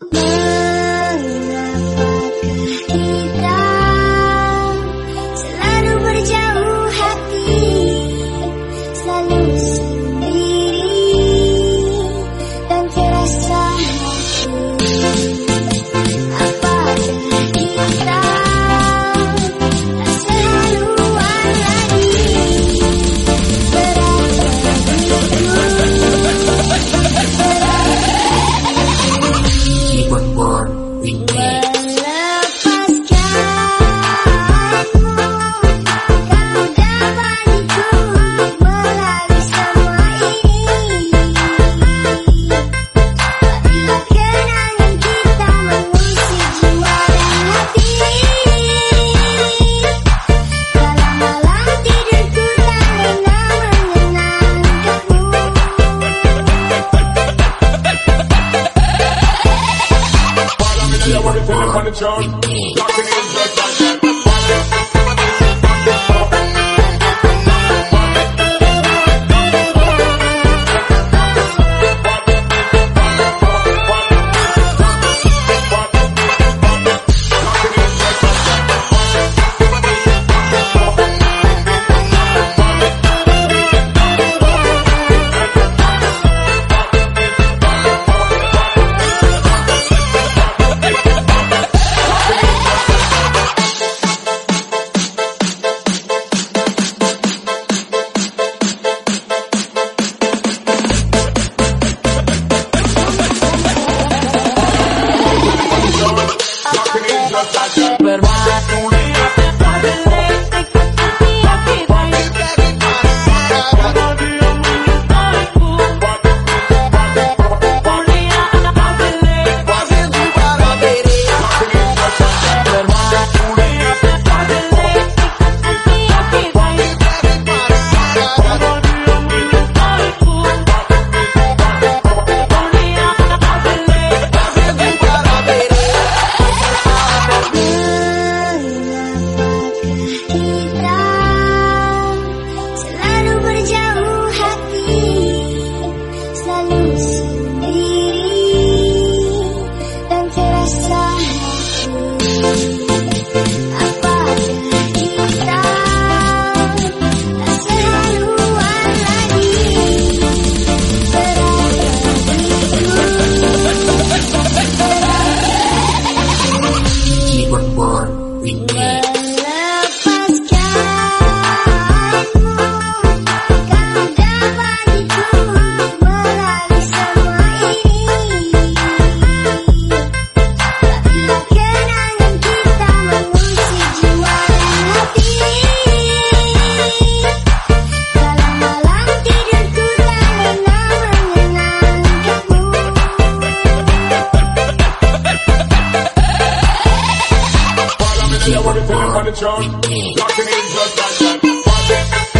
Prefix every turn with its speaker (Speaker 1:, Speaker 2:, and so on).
Speaker 1: Bye.
Speaker 2: On the
Speaker 1: loose.
Speaker 2: on the throne. Locking in just like that.